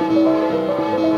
Música